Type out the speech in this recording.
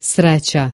sreća